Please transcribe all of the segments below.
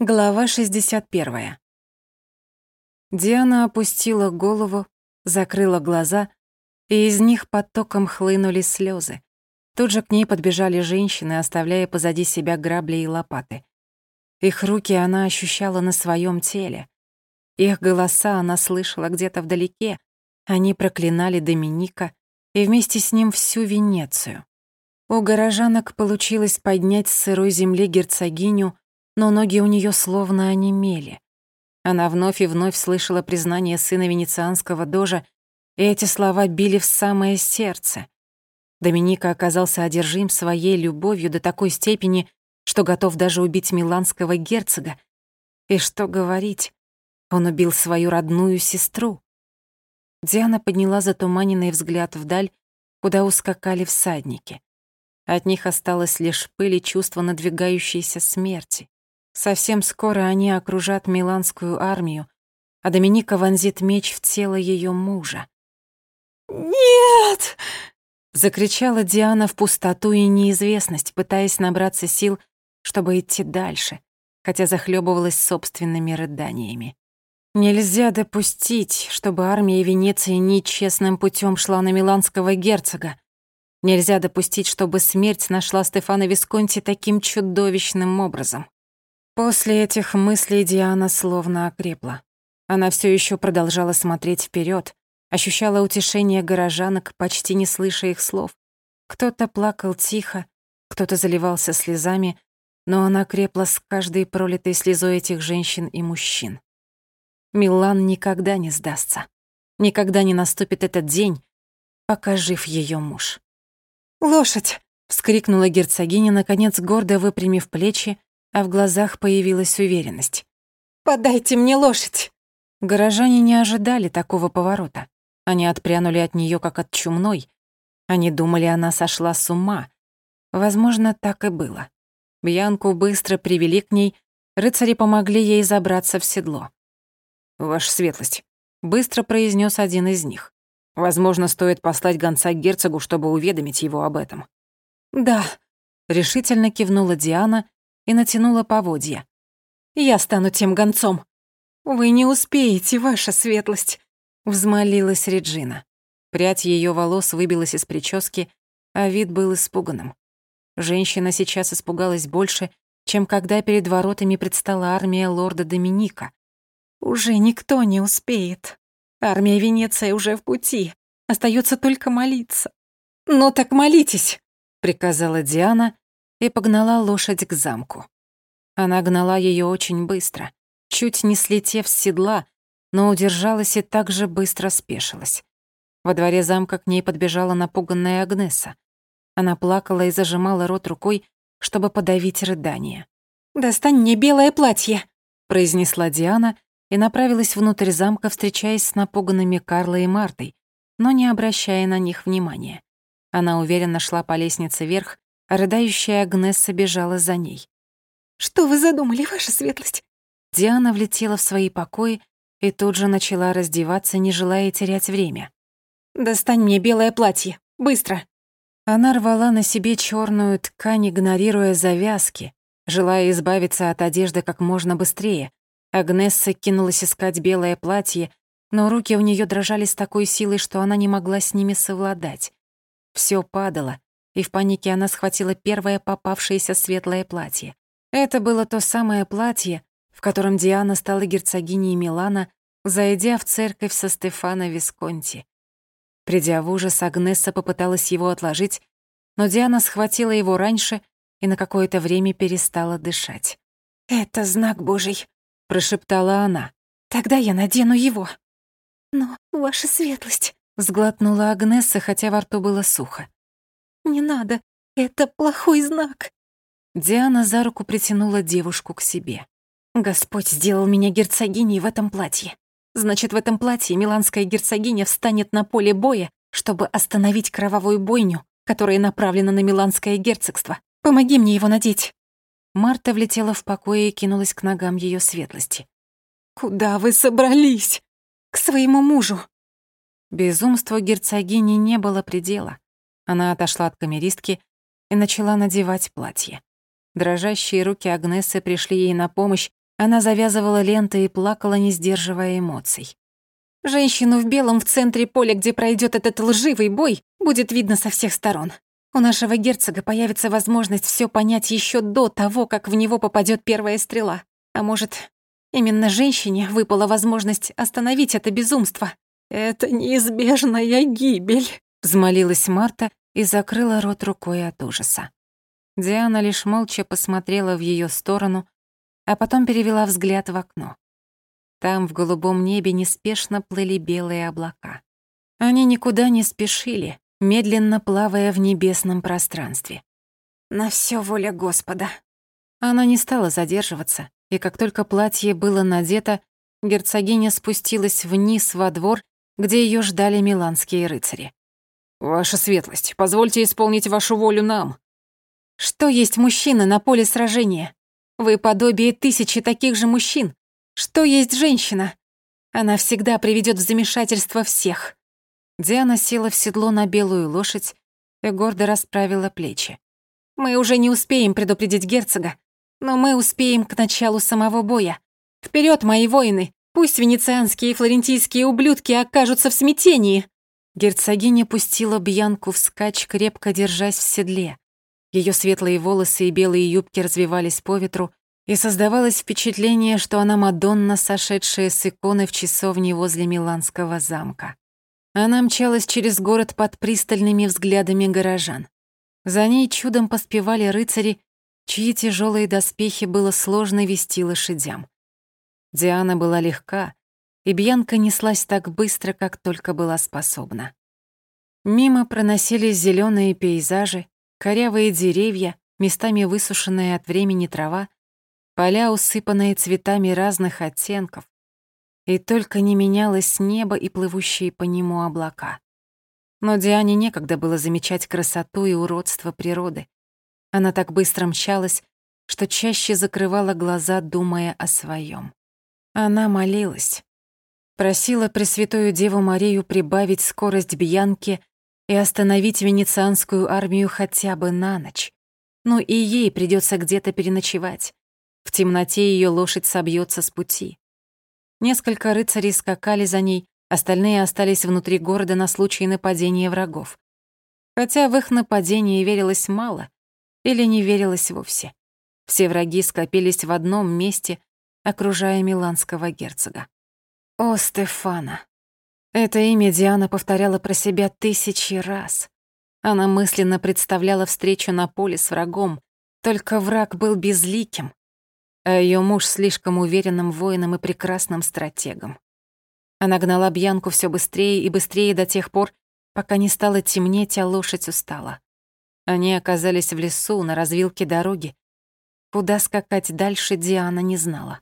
Глава 61. Диана опустила голову, закрыла глаза, и из них потоком хлынули слезы. Тут же к ней подбежали женщины, оставляя позади себя грабли и лопаты. Их руки она ощущала на своем теле. Их голоса она слышала где-то вдалеке. Они проклинали Доминика и вместе с ним всю Венецию. У горожанок получилось поднять с сырой земли герцогиню, но ноги у нее словно онемели. Она вновь и вновь слышала признание сына венецианского дожа, и эти слова били в самое сердце. Доминика оказался одержим своей любовью до такой степени, что готов даже убить миланского герцога. И что говорить, он убил свою родную сестру. Диана подняла затуманенный взгляд вдаль, куда ускакали всадники. От них осталось лишь пыль и чувство надвигающейся смерти. Совсем скоро они окружат миланскую армию, а Доминика вонзит меч в тело ее мужа. «Нет!» — закричала Диана в пустоту и неизвестность, пытаясь набраться сил, чтобы идти дальше, хотя захлебывалась собственными рыданиями. Нельзя допустить, чтобы армия Венеции нечестным путем шла на миланского герцога. Нельзя допустить, чтобы смерть нашла Стефана Висконти таким чудовищным образом. После этих мыслей Диана словно окрепла. Она все еще продолжала смотреть вперед, ощущала утешение горожанок, почти не слыша их слов. Кто-то плакал тихо, кто-то заливался слезами, но она крепла с каждой пролитой слезой этих женщин и мужчин. Милан никогда не сдастся. Никогда не наступит этот день, пока жив ее муж. «Лошадь!» — вскрикнула герцогиня, наконец гордо выпрямив плечи а в глазах появилась уверенность. «Подайте мне лошадь!» Горожане не ожидали такого поворота. Они отпрянули от нее как от чумной. Они думали, она сошла с ума. Возможно, так и было. Бьянку быстро привели к ней, рыцари помогли ей забраться в седло. «Ваша светлость», — быстро произнес один из них. «Возможно, стоит послать гонца к герцогу, чтобы уведомить его об этом». «Да», — решительно кивнула Диана и натянула поводья. «Я стану тем гонцом». «Вы не успеете, ваша светлость», — взмолилась Реджина. Прядь ее волос выбилась из прически, а вид был испуганным. Женщина сейчас испугалась больше, чем когда перед воротами предстала армия лорда Доминика. «Уже никто не успеет. Армия Венеции уже в пути. Остается только молиться». «Ну так молитесь», — приказала Диана, и погнала лошадь к замку. Она гнала ее очень быстро, чуть не слетев с седла, но удержалась и так же быстро спешилась. Во дворе замка к ней подбежала напуганная Агнеса. Она плакала и зажимала рот рукой, чтобы подавить рыдание. «Достань мне белое платье», — произнесла Диана и направилась внутрь замка, встречаясь с напуганными Карлой и Мартой, но не обращая на них внимания. Она уверенно шла по лестнице вверх, Рыдающая Агнесса бежала за ней. «Что вы задумали, ваша светлость?» Диана влетела в свои покои и тут же начала раздеваться, не желая терять время. «Достань мне белое платье, быстро!» Она рвала на себе черную ткань, игнорируя завязки, желая избавиться от одежды как можно быстрее. Агнесса кинулась искать белое платье, но руки у нее дрожали с такой силой, что она не могла с ними совладать. Все падало, и в панике она схватила первое попавшееся светлое платье. Это было то самое платье, в котором Диана стала герцогиней Милана, зайдя в церковь со Стефано Висконти. Придя в ужас, Агнесса попыталась его отложить, но Диана схватила его раньше и на какое-то время перестала дышать. «Это знак Божий», — прошептала она. «Тогда я надену его». «Но, ваша светлость», — сглотнула Агнесса, хотя во рту было сухо. «Не надо, это плохой знак». Диана за руку притянула девушку к себе. «Господь сделал меня герцогиней в этом платье. Значит, в этом платье миланская герцогиня встанет на поле боя, чтобы остановить кровавую бойню, которая направлена на миланское герцогство. Помоги мне его надеть». Марта влетела в покое и кинулась к ногам ее светлости. «Куда вы собрались?» «К своему мужу». Безумству герцогини не было предела. Она отошла от камеристки и начала надевать платье. Дрожащие руки Агнессы пришли ей на помощь, Она завязывала ленты и плакала, не сдерживая эмоций. Женщину в белом в центре поля, где пройдет этот лживый бой, будет видно со всех сторон. У нашего герцога появится возможность все понять еще до того, как в него попадет первая стрела. А может, именно женщине выпала возможность остановить это безумство. «Это неизбежная гибель», — взмолилась Марта и закрыла рот рукой от ужаса. Диана лишь молча посмотрела в ее сторону, а потом перевела взгляд в окно. Там в голубом небе неспешно плыли белые облака. Они никуда не спешили, медленно плавая в небесном пространстве. «На все воля Господа». Она не стала задерживаться, и как только платье было надето, герцогиня спустилась вниз во двор, где ее ждали миланские рыцари. «Ваша светлость, позвольте исполнить вашу волю нам». «Что есть мужчина на поле сражения? Вы подобие тысячи таких же мужчин. Что есть женщина? Она всегда приведет в замешательство всех. Диана села в седло на белую лошадь и гордо расправила плечи. «Мы уже не успеем предупредить герцога, но мы успеем к началу самого боя. Вперед, мои воины! Пусть венецианские и флорентийские ублюдки окажутся в смятении!» Герцогиня пустила Бьянку вскачь, крепко держась в седле. Ее светлые волосы и белые юбки развивались по ветру, и создавалось впечатление, что она Мадонна, сошедшая с иконы в часовне возле Миланского замка. Она мчалась через город под пристальными взглядами горожан. За ней чудом поспевали рыцари, чьи тяжелые доспехи было сложно вести лошадям. Диана была легка, и Бьянка неслась так быстро, как только была способна. Мимо проносились зеленые пейзажи, корявые деревья, местами высушенная от времени трава, поля, усыпанные цветами разных оттенков, и только не менялось небо и плывущие по нему облака. Но Диане некогда было замечать красоту и уродство природы. Она так быстро мчалась, что чаще закрывала глаза, думая о своем. Она молилась. Просила Пресвятую Деву Марию прибавить скорость Бьянки и остановить венецианскую армию хотя бы на ночь. Ну и ей придется где-то переночевать. В темноте ее лошадь собьется с пути. Несколько рыцарей скакали за ней, остальные остались внутри города на случай нападения врагов. Хотя в их нападение верилось мало или не верилось вовсе. Все враги скопились в одном месте, окружая миланского герцога. О, Стефана! Это имя Диана повторяла про себя тысячи раз. Она мысленно представляла встречу на поле с врагом, только враг был безликим, а ее муж слишком уверенным воином и прекрасным стратегом. Она гнала Бьянку все быстрее и быстрее до тех пор, пока не стало темнеть, а лошадь устала. Они оказались в лесу на развилке дороги. Куда скакать дальше Диана не знала.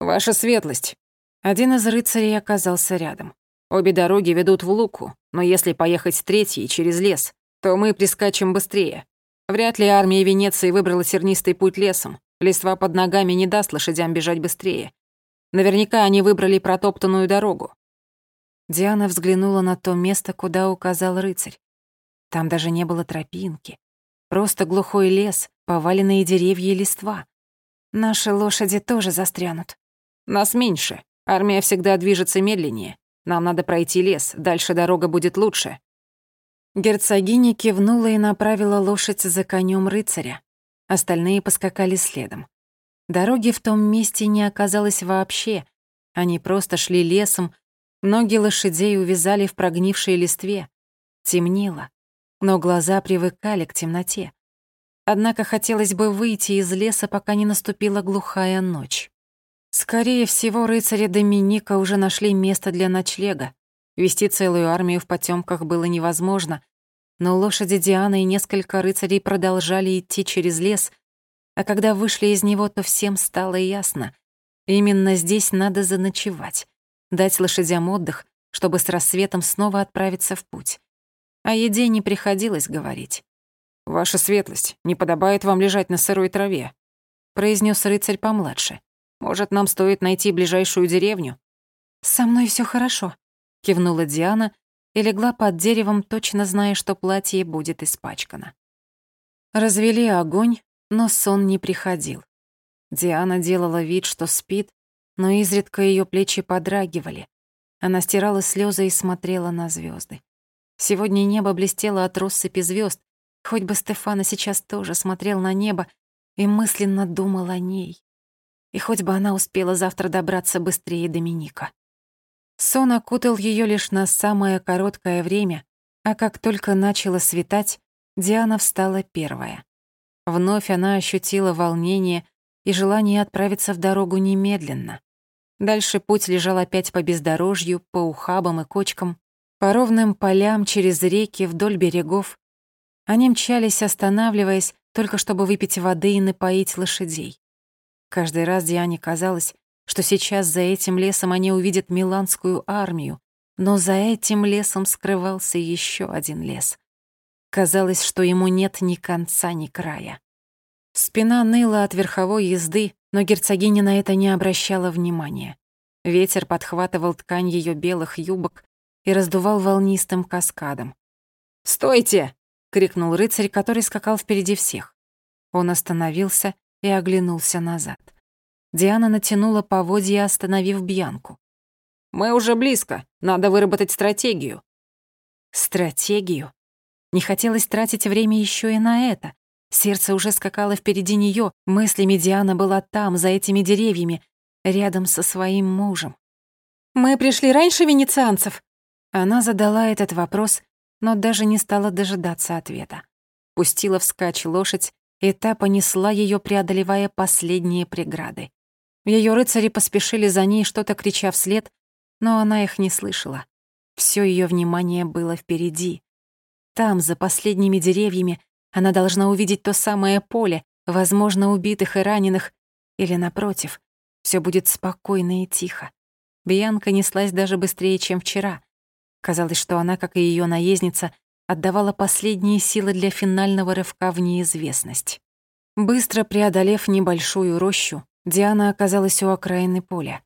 «Ваша светлость!» Один из рыцарей оказался рядом. «Обе дороги ведут в Луку, но если поехать третьей через лес, то мы прискачем быстрее. Вряд ли армия Венеции выбрала тернистый путь лесом. Листва под ногами не даст лошадям бежать быстрее. Наверняка они выбрали протоптанную дорогу. Диана взглянула на то место, куда указал рыцарь. Там даже не было тропинки. Просто глухой лес, поваленные деревья и листва. Наши лошади тоже застрянут. Нас меньше. Армия всегда движется медленнее. Нам надо пройти лес, дальше дорога будет лучше. Герцогиня кивнула и направила лошадь за конем рыцаря. Остальные поскакали следом. Дороги в том месте не оказалось вообще. Они просто шли лесом, ноги лошадей увязали в прогнившей листве. Темнело, но глаза привыкали к темноте. Однако хотелось бы выйти из леса, пока не наступила глухая ночь. Скорее всего, рыцари Доминика уже нашли место для ночлега. Вести целую армию в потемках было невозможно, но лошади Дианы и несколько рыцарей продолжали идти через лес, а когда вышли из него, то всем стало ясно. Именно здесь надо заночевать, дать лошадям отдых, чтобы с рассветом снова отправиться в путь. О еде не приходилось говорить. «Ваша светлость, не подобает вам лежать на сырой траве», произнес рыцарь помладше. «Может, нам стоит найти ближайшую деревню?» «Со мной все хорошо», — кивнула Диана и легла под деревом, точно зная, что платье будет испачкано. Развели огонь, но сон не приходил. Диана делала вид, что спит, но изредка ее плечи подрагивали. Она стирала слезы и смотрела на звезды. Сегодня небо блестело от россыпи звезд, хоть бы Стефана сейчас тоже смотрел на небо и мысленно думал о ней. И хоть бы она успела завтра добраться быстрее Доминика. Сон окутал ее лишь на самое короткое время, а как только начало светать, Диана встала первая. Вновь она ощутила волнение и желание отправиться в дорогу немедленно. Дальше путь лежал опять по бездорожью, по ухабам и кочкам, по ровным полям, через реки, вдоль берегов. Они мчались, останавливаясь, только чтобы выпить воды и напоить лошадей. Каждый раз Диане казалось, что сейчас за этим лесом они увидят миланскую армию, но за этим лесом скрывался еще один лес. Казалось, что ему нет ни конца, ни края. Спина ныла от верховой езды, но герцогиня на это не обращала внимания. Ветер подхватывал ткань ее белых юбок и раздувал волнистым каскадом. «Стойте!» — крикнул рыцарь, который скакал впереди всех. Он остановился и оглянулся назад. Диана натянула поводья, остановив Бьянку. «Мы уже близко. Надо выработать стратегию». «Стратегию?» Не хотелось тратить время еще и на это. Сердце уже скакало впереди нее, мыслями Диана была там, за этими деревьями, рядом со своим мужем. «Мы пришли раньше венецианцев?» Она задала этот вопрос, но даже не стала дожидаться ответа. Пустила вскачь лошадь, и та понесла ее, преодолевая последние преграды. Ее рыцари поспешили за ней, что-то крича вслед, но она их не слышала. Все ее внимание было впереди. Там, за последними деревьями, она должна увидеть то самое поле, возможно, убитых и раненых, или, напротив, все будет спокойно и тихо. Бьянка неслась даже быстрее, чем вчера. Казалось, что она, как и ее наездница, отдавала последние силы для финального рывка в неизвестность. Быстро преодолев небольшую рощу, Диана оказалась у окраины поля.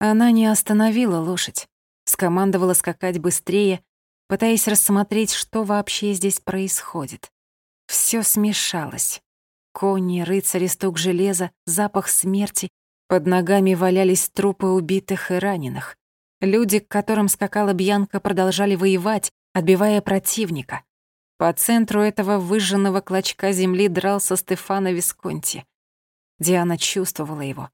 Она не остановила лошадь, скомандовала скакать быстрее, пытаясь рассмотреть, что вообще здесь происходит. Все смешалось. Кони, рыцари, стук железа, запах смерти. Под ногами валялись трупы убитых и раненых. Люди, к которым скакала Бьянка, продолжали воевать, отбивая противника. По центру этого выжженного клочка земли дрался Стефано Висконти. Диана чувствовала его.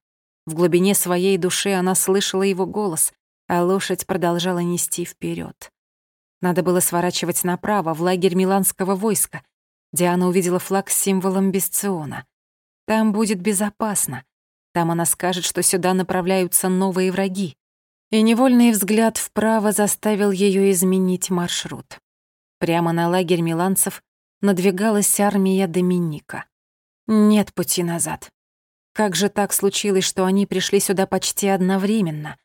В глубине своей души она слышала его голос, а лошадь продолжала нести вперед. Надо было сворачивать направо, в лагерь миланского войска. Диана увидела флаг с символом Бесциона. Там будет безопасно. Там она скажет, что сюда направляются новые враги. И невольный взгляд вправо заставил ее изменить маршрут. Прямо на лагерь миланцев надвигалась армия Доминика. Нет пути назад. Как же так случилось, что они пришли сюда почти одновременно?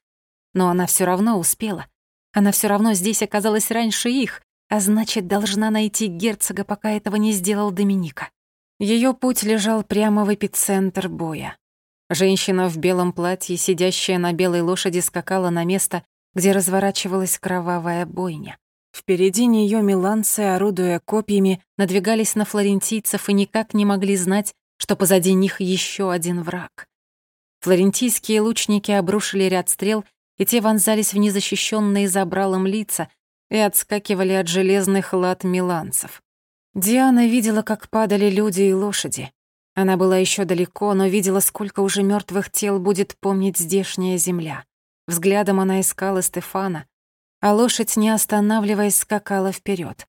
Но она все равно успела. Она все равно здесь оказалась раньше их, а значит, должна найти герцога, пока этого не сделал Доминика. Ее путь лежал прямо в эпицентр боя. Женщина в белом платье, сидящая на белой лошади, скакала на место, где разворачивалась кровавая бойня. Впереди нее миланцы, орудуя копьями, надвигались на флорентийцев и никак не могли знать, что позади них еще один враг. Флорентийские лучники обрушили ряд стрел, и те вонзались в незащищенные забралом лица, и отскакивали от железных лад миланцев. Диана видела, как падали люди и лошади. Она была еще далеко, но видела, сколько уже мертвых тел будет помнить здешняя земля. Взглядом она искала Стефана, а лошадь, не останавливаясь, скакала вперед.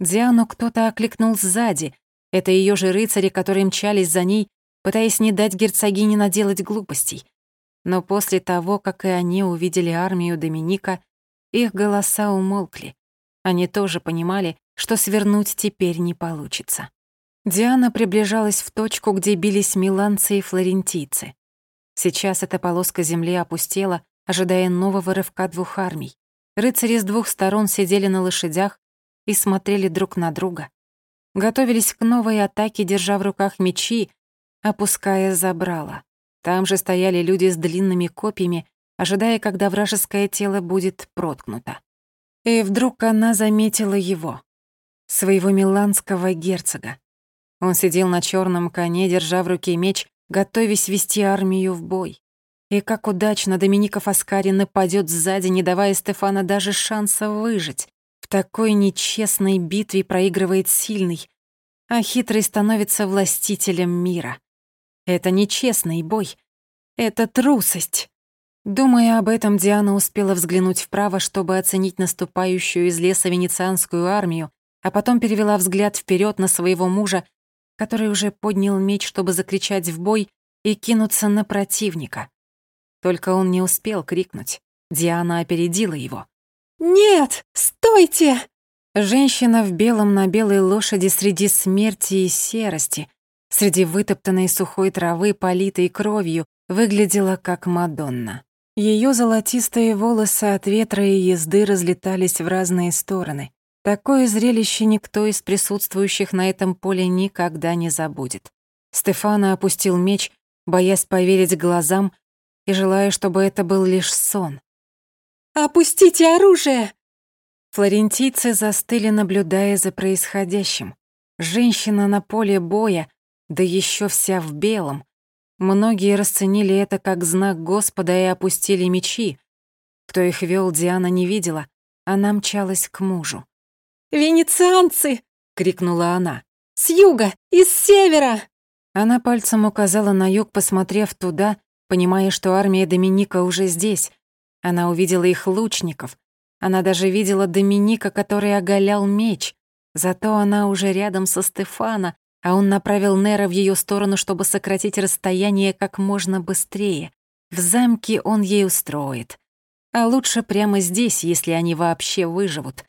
Диану кто-то окликнул сзади. Это ее же рыцари, которые мчались за ней, пытаясь не дать герцогине наделать глупостей. Но после того, как и они увидели армию Доминика, их голоса умолкли. Они тоже понимали, что свернуть теперь не получится. Диана приближалась в точку, где бились миланцы и флорентийцы. Сейчас эта полоска земли опустела, ожидая нового рывка двух армий. Рыцари с двух сторон сидели на лошадях и смотрели друг на друга. Готовились к новой атаке, держа в руках мечи, опуская забрала. Там же стояли люди с длинными копьями ожидая, когда вражеское тело будет проткнуто. И вдруг она заметила его, своего миланского герцога. Он сидел на черном коне, держа в руке меч, готовясь вести армию в бой. И как удачно Доминика Фаскари нападет сзади, не давая Стефана даже шанса выжить. В такой нечестной битве проигрывает сильный, а хитрый становится властителем мира. Это нечестный бой. Это трусость. Думая об этом, Диана успела взглянуть вправо, чтобы оценить наступающую из леса венецианскую армию, а потом перевела взгляд вперед на своего мужа, который уже поднял меч, чтобы закричать в бой и кинуться на противника. Только он не успел крикнуть. Диана опередила его. «Нет! Стойте!» Женщина в белом на белой лошади среди смерти и серости, среди вытоптанной сухой травы, политой кровью, выглядела как Мадонна. Ее золотистые волосы от ветра и езды разлетались в разные стороны. Такое зрелище никто из присутствующих на этом поле никогда не забудет. Стефана опустил меч, боясь поверить глазам, и желая, чтобы это был лишь сон. «Опустите оружие!» Флорентийцы застыли, наблюдая за происходящим. Женщина на поле боя, да еще вся в белом. Многие расценили это как знак Господа и опустили мечи. Кто их вел, Диана не видела. Она мчалась к мужу. «Венецианцы!» — крикнула она. «С юга! Из севера!» Она пальцем указала на юг, посмотрев туда, понимая, что армия Доминика уже здесь. Она увидела их лучников. Она даже видела Доминика, который оголял меч. Зато она уже рядом со Стефана, а он направил Нера в ее сторону, чтобы сократить расстояние как можно быстрее. В замке он ей устроит. А лучше прямо здесь, если они вообще выживут.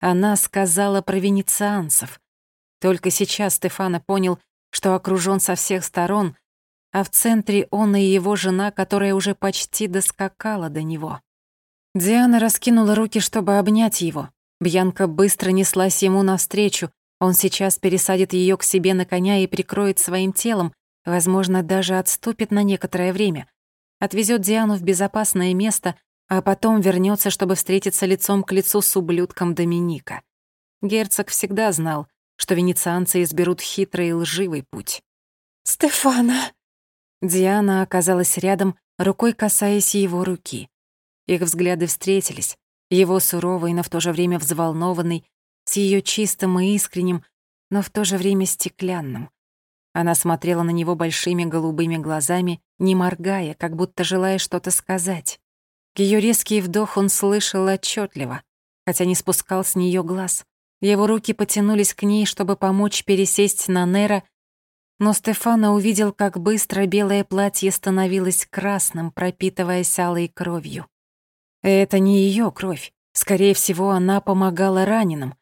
Она сказала про венецианцев. Только сейчас Стефана понял, что окружён со всех сторон, а в центре он и его жена, которая уже почти доскакала до него. Диана раскинула руки, чтобы обнять его. Бьянка быстро неслась ему навстречу. Он сейчас пересадит ее к себе на коня и прикроет своим телом, возможно, даже отступит на некоторое время. Отвезет Диану в безопасное место, а потом вернется, чтобы встретиться лицом к лицу с ублюдком Доминика. Герцог всегда знал, что венецианцы изберут хитрый и лживый путь. «Стефана!» Диана оказалась рядом, рукой касаясь его руки. Их взгляды встретились, его суровый, но в то же время взволнованный, с ее чистым и искренним, но в то же время стеклянным. Она смотрела на него большими голубыми глазами, не моргая, как будто желая что-то сказать. Ее резкий вдох он слышал отчетливо, хотя не спускал с нее глаз. Его руки потянулись к ней, чтобы помочь пересесть на Нера но Стефана увидел, как быстро белое платье становилось красным, пропитываясь алой кровью. Это не ее кровь. Скорее всего, она помогала раненым.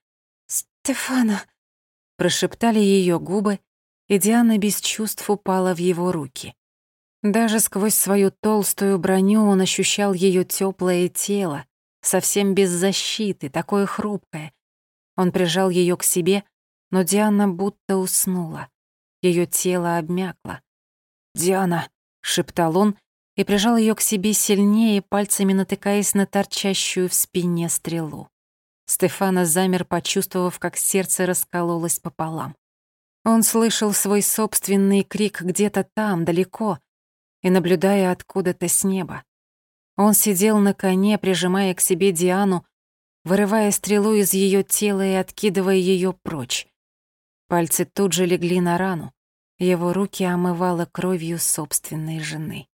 «Стефана!» — прошептали ее губы, и Диана без чувств упала в его руки. Даже сквозь свою толстую броню он ощущал ее теплое тело, совсем без защиты, такое хрупкое. Он прижал ее к себе, но Диана будто уснула. Ее тело обмякло. «Диана!» — шептал он и прижал ее к себе сильнее, пальцами натыкаясь на торчащую в спине стрелу. Стефана замер, почувствовав, как сердце раскололось пополам. Он слышал свой собственный крик где-то там, далеко, и наблюдая откуда-то с неба. Он сидел на коне, прижимая к себе Диану, вырывая стрелу из ее тела и откидывая ее прочь. Пальцы тут же легли на рану. Его руки омывало кровью собственной жены.